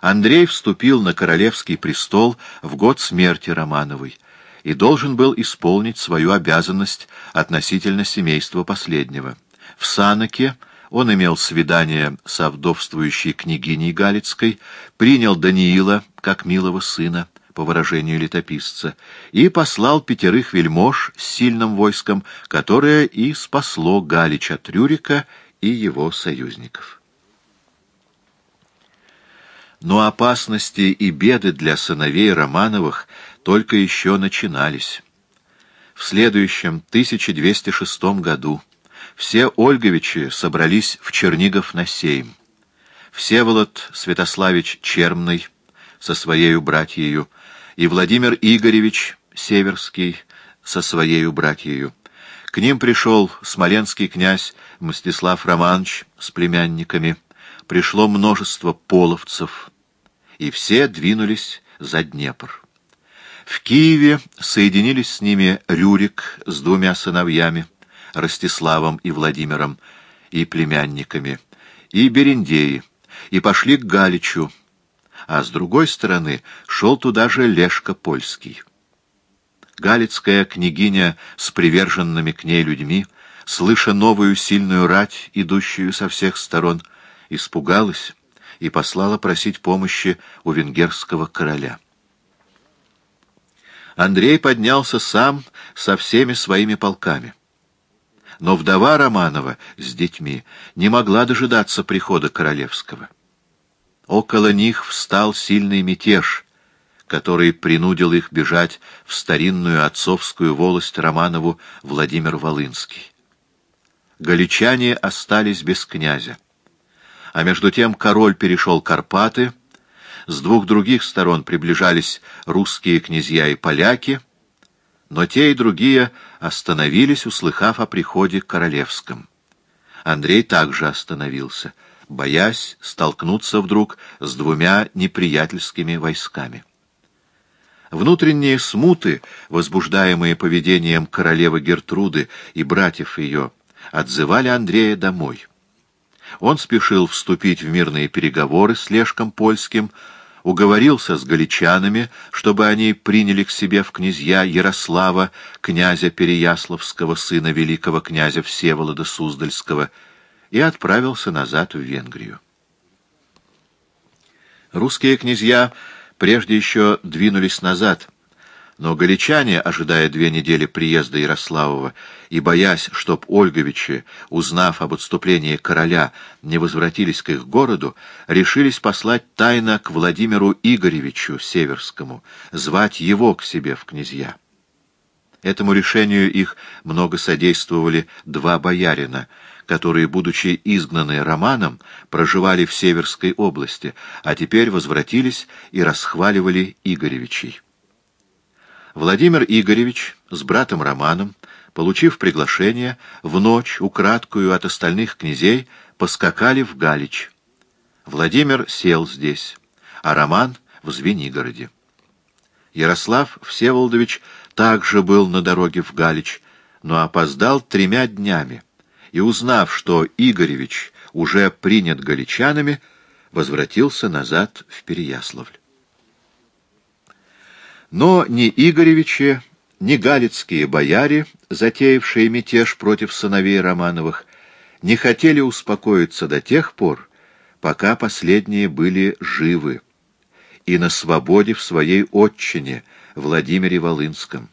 Андрей вступил на королевский престол в год смерти Романовой и должен был исполнить свою обязанность относительно семейства последнего. В Санаке он имел свидание со вдовствующей княгиней Галицкой, принял Даниила как милого сына, по выражению летописца, и послал пятерых вельмож с сильным войском, которое и спасло Галич от Рюрика и его союзников. Но опасности и беды для сыновей Романовых только еще начинались. В следующем 1206 году все Ольговичи собрались в Чернигов на сейм. Всеволод Святославич Чермный со своей братьею и Владимир Игоревич Северский со своей братьею. К ним пришел смоленский князь Мстислав Романович с племянниками. Пришло множество половцев, и все двинулись за Днепр. В Киеве соединились с ними Рюрик с двумя сыновьями, Ростиславом и Владимиром, и племянниками, и Берендеи, и пошли к Галичу, а с другой стороны шел туда же Лешка Польский. Галицкая княгиня с приверженными к ней людьми, слыша новую сильную рать, идущую со всех сторон, испугалась и послала просить помощи у венгерского короля. Андрей поднялся сам со всеми своими полками. Но вдова Романова с детьми не могла дожидаться прихода королевского. Около них встал сильный мятеж, который принудил их бежать в старинную отцовскую волость Романову Владимир Волынский. Галичане остались без князя. А между тем король перешел Карпаты, с двух других сторон приближались русские князья и поляки, но те и другие остановились, услыхав о приходе королевском. Андрей также остановился — боясь столкнуться вдруг с двумя неприятельскими войсками. Внутренние смуты, возбуждаемые поведением королевы Гертруды и братьев ее, отзывали Андрея домой. Он спешил вступить в мирные переговоры с Лешком Польским, уговорился с галичанами, чтобы они приняли к себе в князья Ярослава, князя Переяславского, сына великого князя Всеволода Суздальского, и отправился назад в Венгрию. Русские князья прежде еще двинулись назад, но галичане, ожидая две недели приезда Ярославова и боясь, чтоб Ольговичи, узнав об отступлении короля, не возвратились к их городу, решились послать тайно к Владимиру Игоревичу Северскому, звать его к себе в князья. Этому решению их много содействовали два боярина — которые, будучи изгнаны Романом, проживали в Северской области, а теперь возвратились и расхваливали Игоревичей. Владимир Игоревич с братом Романом, получив приглашение, в ночь, украдкую от остальных князей, поскакали в Галич. Владимир сел здесь, а Роман — в Звенигороде. Ярослав Всеволодович также был на дороге в Галич, но опоздал тремя днями и, узнав, что Игоревич уже принят галичанами, возвратился назад в Переяславль. Но ни Игоревичи, ни галицкие бояре, затеявшие мятеж против сыновей Романовых, не хотели успокоиться до тех пор, пока последние были живы и на свободе в своей отчине, Владимире Волынском.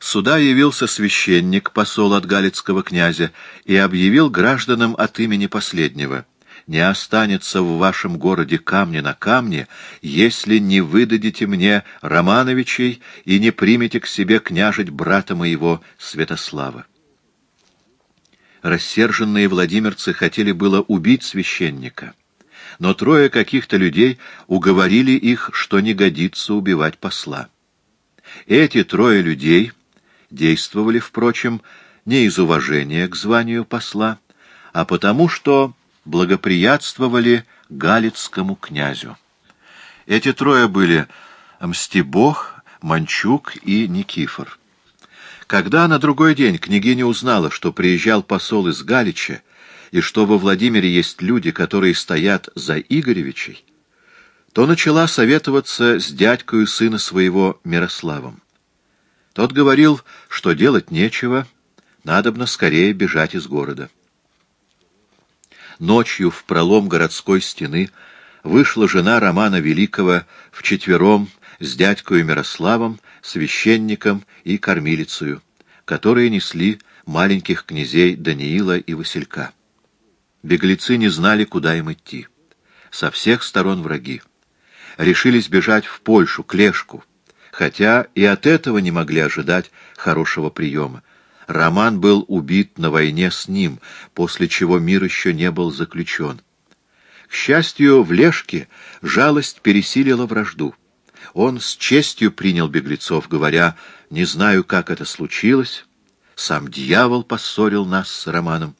Сюда явился священник, посол от галицкого князя, и объявил гражданам от имени последнего «Не останется в вашем городе камня на камне, если не выдадите мне Романовичей и не примете к себе княжить брата моего Святослава». Рассерженные владимирцы хотели было убить священника, но трое каких-то людей уговорили их, что не годится убивать посла. Эти трое людей — действовали, впрочем, не из уважения к званию посла, а потому что благоприятствовали галицкому князю. Эти трое были Мстибог, Манчук и Никифор. Когда на другой день княгиня узнала, что приезжал посол из Галича, и что во Владимире есть люди, которые стоят за Игоревичей, то начала советоваться с дядькою сына своего Мирославом. Тот говорил, что делать нечего, надобно скорее бежать из города. Ночью в пролом городской стены вышла жена Романа Великого вчетвером с дядькою Мирославом, священником и кормилицею, которые несли маленьких князей Даниила и Василька. Беглецы не знали, куда им идти. Со всех сторон враги. Решились бежать в Польшу, к Лешку, хотя и от этого не могли ожидать хорошего приема. Роман был убит на войне с ним, после чего мир еще не был заключен. К счастью, в Лешке жалость пересилила вражду. Он с честью принял беглецов, говоря, «Не знаю, как это случилось. Сам дьявол поссорил нас с Романом».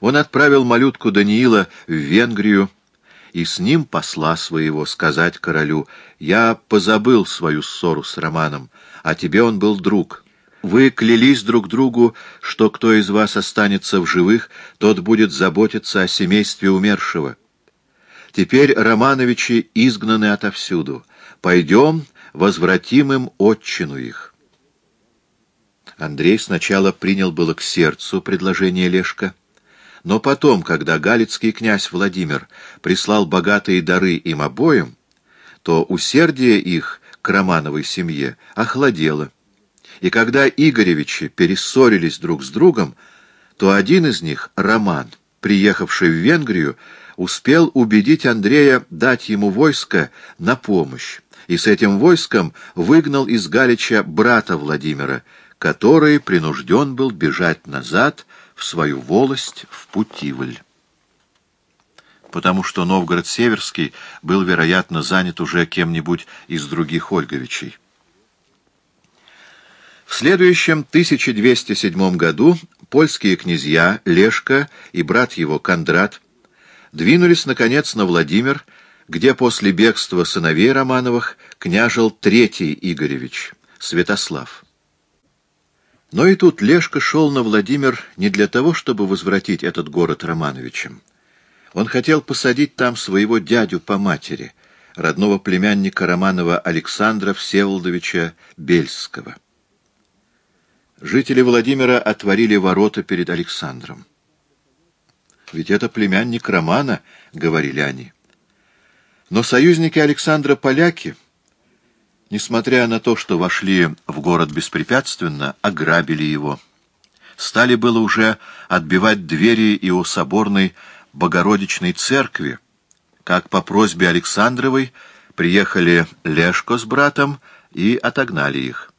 Он отправил малютку Даниила в Венгрию, и с ним посла своего сказать королю, «Я позабыл свою ссору с Романом, а тебе он был друг». Вы клялись друг другу, что кто из вас останется в живых, тот будет заботиться о семействе умершего. Теперь Романовичи изгнаны отовсюду. Пойдем, возвратим им отчину их. Андрей сначала принял было к сердцу предложение Лешка, но потом, когда галицкий князь Владимир прислал богатые дары им обоим, то усердие их к Романовой семье охладело. И когда Игоревичи перессорились друг с другом, то один из них, Роман, приехавший в Венгрию, успел убедить Андрея дать ему войско на помощь, и с этим войском выгнал из Галича брата Владимира, который принужден был бежать назад в свою волость в Путивль. Потому что Новгород-Северский был, вероятно, занят уже кем-нибудь из других Ольговичей. Следующем 1207 году польские князья Лешка и брат его Кондрат двинулись, наконец, на Владимир, где после бегства сыновей Романовых княжил третий Игоревич, Святослав. Но и тут Лешка шел на Владимир не для того, чтобы возвратить этот город Романовичам. Он хотел посадить там своего дядю по матери, родного племянника Романова Александра Всеволодовича Бельского. Жители Владимира отворили ворота перед Александром. «Ведь это племянник Романа», — говорили они. Но союзники Александра поляки, несмотря на то, что вошли в город беспрепятственно, ограбили его. Стали было уже отбивать двери и у соборной Богородичной церкви, как по просьбе Александровой приехали Лешко с братом и отогнали их.